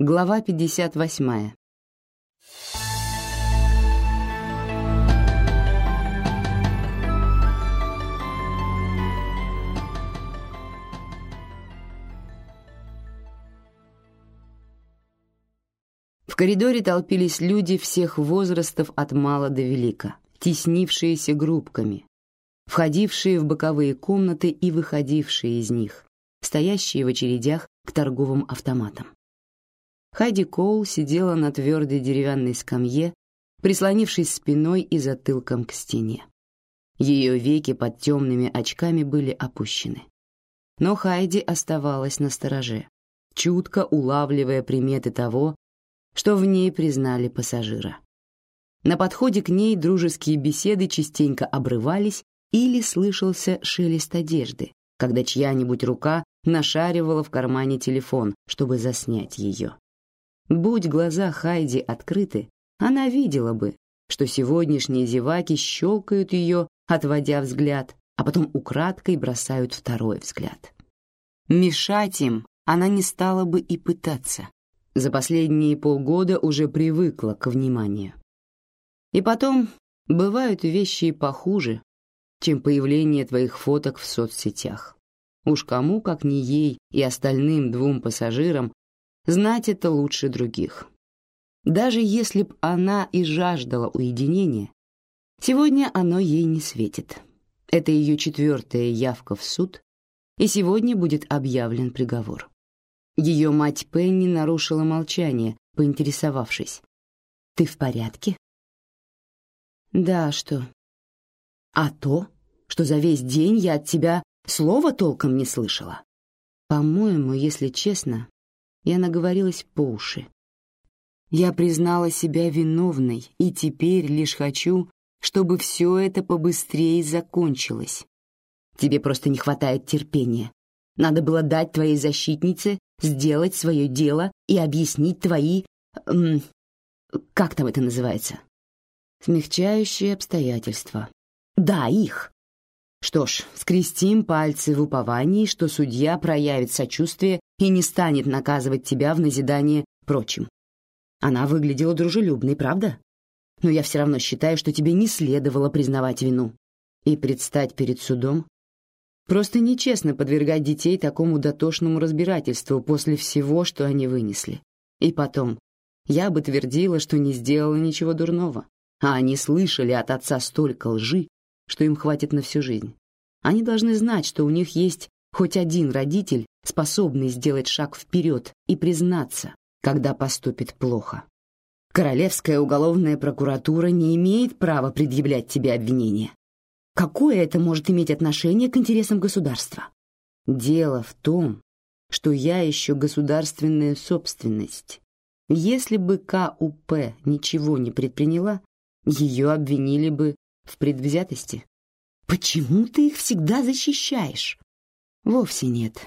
Глава 58. В коридоре толпились люди всех возрастов от мала до велика, теснившиеся группками, входившие в боковые комнаты и выходившие из них, стоящие в очередях к торговым автоматам. Хайди Коул сидела на твердой деревянной скамье, прислонившись спиной и затылком к стене. Ее веки под темными очками были опущены. Но Хайди оставалась на стороже, чутко улавливая приметы того, что в ней признали пассажира. На подходе к ней дружеские беседы частенько обрывались или слышался шелест одежды, когда чья-нибудь рука нашаривала в кармане телефон, чтобы заснять ее. Будь глаза Хайди открыты, она видела бы, что сегодняшние зеваки щелкают ее, отводя взгляд, а потом украдкой бросают второй взгляд. Мешать им она не стала бы и пытаться. За последние полгода уже привыкла к вниманию. И потом, бывают вещи и похуже, чем появление твоих фоток в соцсетях. Уж кому, как не ей и остальным двум пассажирам, знать это лучше других. Даже если б она и жаждала уединения, сегодня оно ей не светит. Это ее четвертая явка в суд, и сегодня будет объявлен приговор. Ее мать Пенни нарушила молчание, поинтересовавшись. «Ты в порядке?» «Да, что?» «А то, что за весь день я от тебя слова толком не слышала. По-моему, если честно, я наговорилась по уши. Я признала себя виновной и теперь лишь хочу, чтобы все это побыстрее закончилось. Тебе просто не хватает терпения. Надо было дать твоей защитнице сделать свое дело и объяснить твои... Эм, как там это называется? Смягчающие обстоятельства. Да, их. Что ж, скрестим пальцы в уповании, что судья проявит сочувствие и не станет наказывать тебя в назидание прочим. Она выглядела дружелюбной, правда? Но я все равно считаю, что тебе не следовало признавать вину. И предстать перед судом? Просто нечестно подвергать детей такому дотошному разбирательству после всего, что они вынесли. И потом, я бы твердила, что не сделала ничего дурного, а они слышали от отца столько лжи, что им хватит на всю жизнь. Они должны знать, что у них есть хоть один родитель, способный сделать шаг вперед и признаться, когда поступит плохо. Королевская уголовная прокуратура не имеет права предъявлять тебе обвинения. Какое это может иметь отношение к интересам государства? Дело в том, что я еще государственная собственность. Если бы КУП ничего не предприняла, ее обвинили бы в предвзятости. Почему ты их всегда защищаешь? Вовсе нет.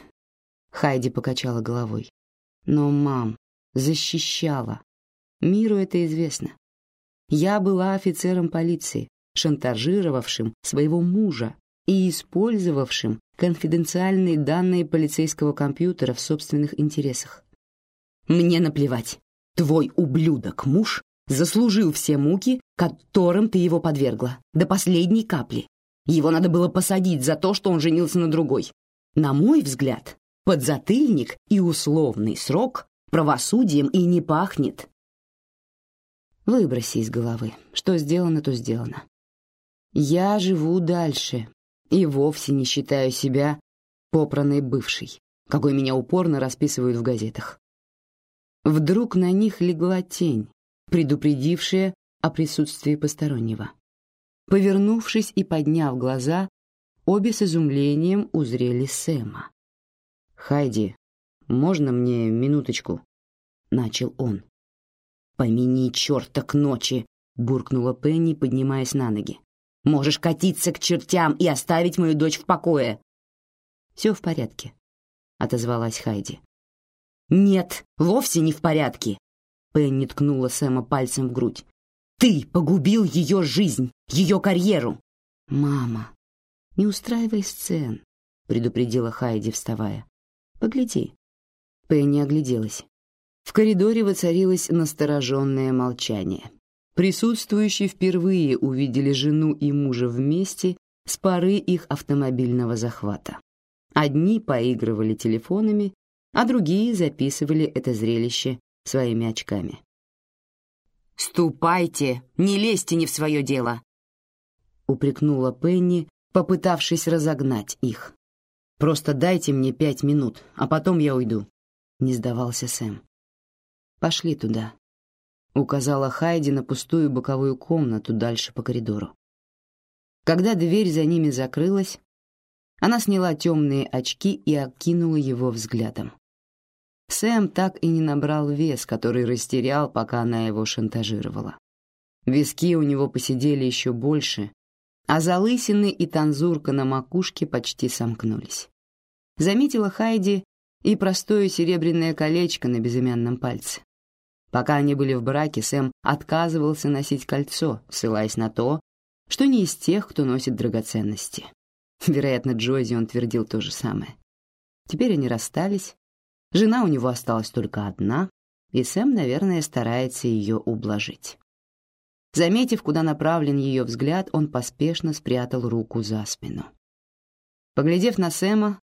Хайди покачала головой. Но, мам, защищала. Миру это известно. Я была офицером полиции, шантажировавшим своего мужа и использовавшим конфиденциальные данные полицейского компьютера в собственных интересах. Мне наплевать. Твой ублюдок-муж заслужил все муки, которым ты его подвергла, до последней капли. Его надо было посадить за то, что он женился на другой. На мой взгляд, подзатыльник и условный срок правосудием и не пахнет. Выброси из головы. Что сделано, то сделано. Я живу дальше и вовсе не считаю себя попранной бывшей, какой меня упорно расписывают в газетах. Вдруг на них легла тень, предупредившая о присутствии постороннего. Повернувшись и подняв глаза, обе с изумлением узрели Сэма. «Хайди, можно мне минуточку?» — начал он. «Помяни черта к ночи!» — буркнула Пенни, поднимаясь на ноги. «Можешь катиться к чертям и оставить мою дочь в покое!» «Все в порядке», — отозвалась Хайди. «Нет, вовсе не в порядке!» Пенни ткнула Сэма пальцем в грудь. Ты погубил ее жизнь, ее карьеру. Мама, не устраивай сцен, предупредила Хайди, вставая. Погляди. Пенни огляделась. В коридоре воцарилось настороженное молчание. Присутствующие впервые увидели жену и мужа вместе с поры их автомобильного захвата. Одни поигрывали телефонами, а другие записывали это зрелище своими очками. «Ступайте, не лезьте не в свое дело!» — упрекнула Пенни, попытавшись разогнать их. «Просто дайте мне пять минут, а потом я уйду», — не сдавался Сэм. «Пошли туда», — указала Хайди на пустую боковую комнату дальше по коридору. Когда дверь за ними закрылась, она сняла темные очки и окинула его взглядом. Сэм так и не набрал вес, который растерял, пока она его шантажировала. Виски у него посидели еще больше, а залысины и танзурка на макушке почти сомкнулись. Заметила Хайди и простое серебряное колечко на безымянном пальце. Пока они были в браке, Сэм отказывался носить кольцо, ссылаясь на то, что не из тех, кто носит драгоценности. Вероятно, Джози он твердил то же самое. Теперь они расстались, жена у него осталась только одна, и Сэм, наверное, старается ее ублажить. Заметив, куда направлен ее взгляд, он поспешно спрятал руку за спину. Поглядев на Сэма,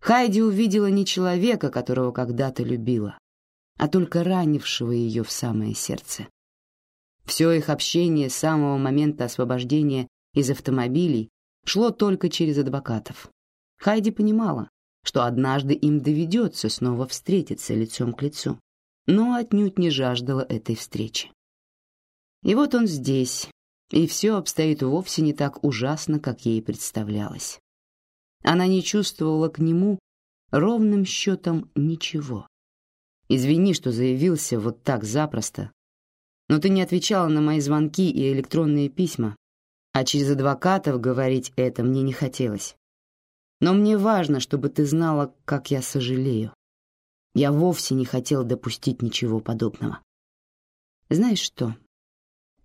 Хайди увидела не человека, которого когда-то любила, а только ранившего ее в самое сердце. Все их общение с самого момента освобождения из автомобилей шло только через адвокатов. Хайди понимала, что однажды им доведется снова встретиться лицом к лицу, но отнюдь не жаждала этой встречи. И вот он здесь, и все обстоит вовсе не так ужасно, как ей представлялось. Она не чувствовала к нему ровным счетом ничего. Извини, что заявился вот так запросто, но ты не отвечала на мои звонки и электронные письма, а через адвокатов говорить это мне не хотелось. Но мне важно, чтобы ты знала, как я сожалею. Я вовсе не хотел допустить ничего подобного. Знаешь что?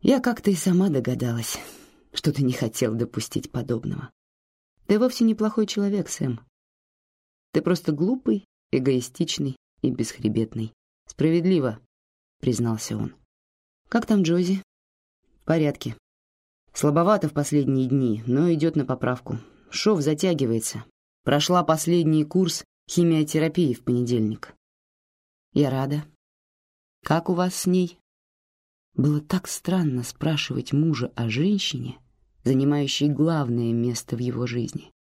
Я как-то и сама догадалась, что ты не хотел допустить подобного. Ты вовсе неплохой человек, Сэм. Ты просто глупый, эгоистичный и бесхребетный. Справедливо, признался он. Как там Джози? В порядке. Слабовато в последние дни, но идет на поправку. Шов затягивается. Прошла последний курс химиотерапии в понедельник. Я рада. Как у вас с ней? Было так странно спрашивать мужа о женщине, занимающей главное место в его жизни.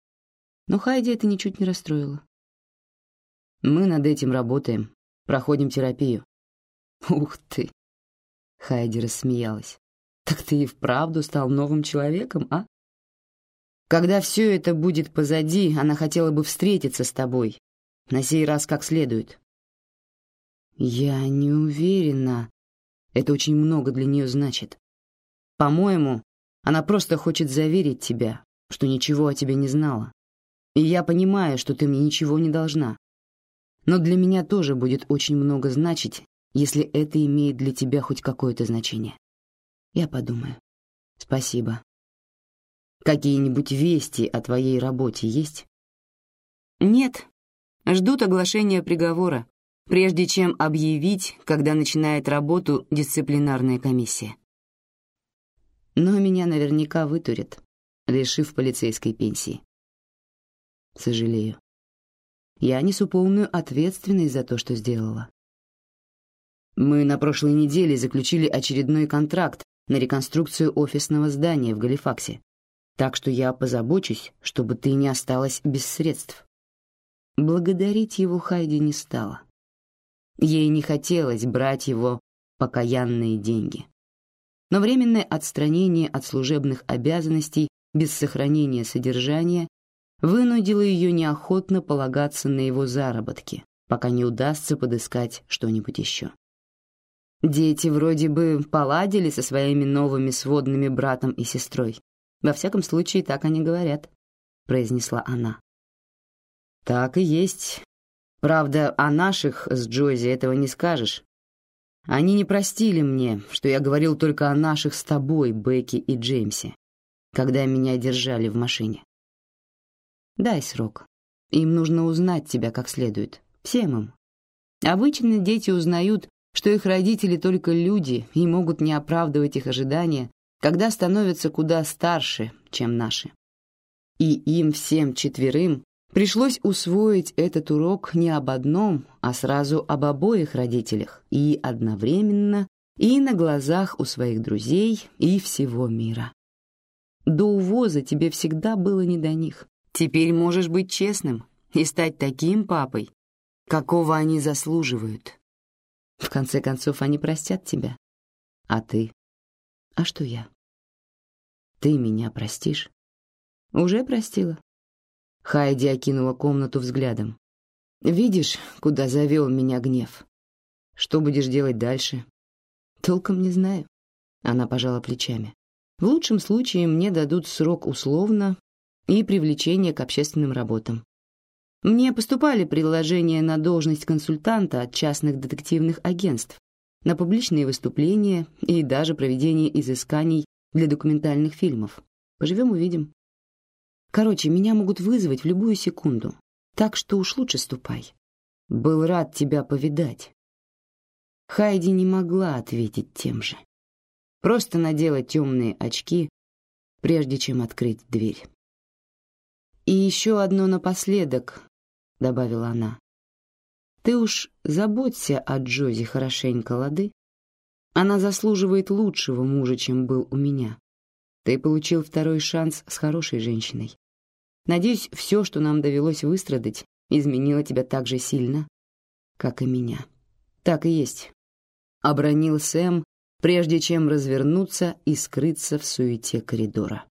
Но Хайди это ничуть не расстроило. Мы над этим работаем, проходим терапию. Ух ты. Хайди рассмеялась. Так ты и вправду стал новым человеком, а? Когда все это будет позади, она хотела бы встретиться с тобой. На сей раз как следует. Я не уверена, это очень много для нее значит. По-моему, она просто хочет заверить тебя, что ничего о тебе не знала. И я понимаю, что ты мне ничего не должна. Но для меня тоже будет очень много значить, если это имеет для тебя хоть какое-то значение. Я подумаю. Спасибо. Какие-нибудь вести о твоей работе есть? Нет. Ждут оглашения приговора прежде чем объявить, когда начинает работу дисциплинарная комиссия. Но меня наверняка вытурят, лишив полицейской пенсии. Сожалею. Я несу полную ответственность за то, что сделала. Мы на прошлой неделе заключили очередной контракт на реконструкцию офисного здания в Галифаксе, так что я позабочусь, чтобы ты не осталась без средств. Благодарить его Хайди не стала. Ей не хотелось брать его покаянные деньги. Но временное отстранение от служебных обязанностей без сохранения содержания вынудило ее неохотно полагаться на его заработки, пока не удастся подыскать что-нибудь еще. Дети вроде бы поладили со своими новыми сводными братом и сестрой. Во всяком случае, так они говорят, произнесла она. Так и есть, Правда, о наших с Джози этого не скажешь. Они не простили мне, что я говорил только о наших с тобой, Бекки и Джеймсе, когда меня держали в машине. Дай срок. Им нужно узнать тебя как следует. Всем им. Обычно дети узнают, что их родители только люди и могут не оправдывать их ожидания, когда становятся куда старше, чем наши. И им всем четверым пришлось усвоить этот урок не об одном, а сразу об обоих родителях, и одновременно, и на глазах у своих друзей и всего мира. До увоза тебе всегда было не до них. Теперь можешь быть честным и стать таким папой, какого они заслуживают. В конце концов, они простят тебя. А ты? А что я? Ты меня простишь? Уже простила. Хайди окинула комнату взглядом. Видишь, куда завел меня гнев? Что будешь делать дальше? Толком не знаю. Она пожала плечами. В лучшем случае мне дадут срок условно и привлечение к общественным работам. Мне поступали предложения на должность консультанта от частных детективных агентств, на публичные выступления и даже проведение изысканий для документальных фильмов. Поживем — увидим. Короче, меня могут вызвать в любую секунду, так что уж лучше ступай. Был рад тебя повидать. Хайди не могла ответить тем же. Просто надела темные очки, прежде чем открыть дверь. И еще одно напоследок, добавила она. Ты уж заботься о Джози хорошенько, лады? Она заслуживает лучшего мужа, чем был у меня. Ты получил второй шанс с хорошей женщиной. Надеюсь, все, что нам довелось выстрадать, изменило тебя так же сильно, как и меня. Так и есть. Обронил Сэм, прежде чем развернуться и скрыться в суете коридора.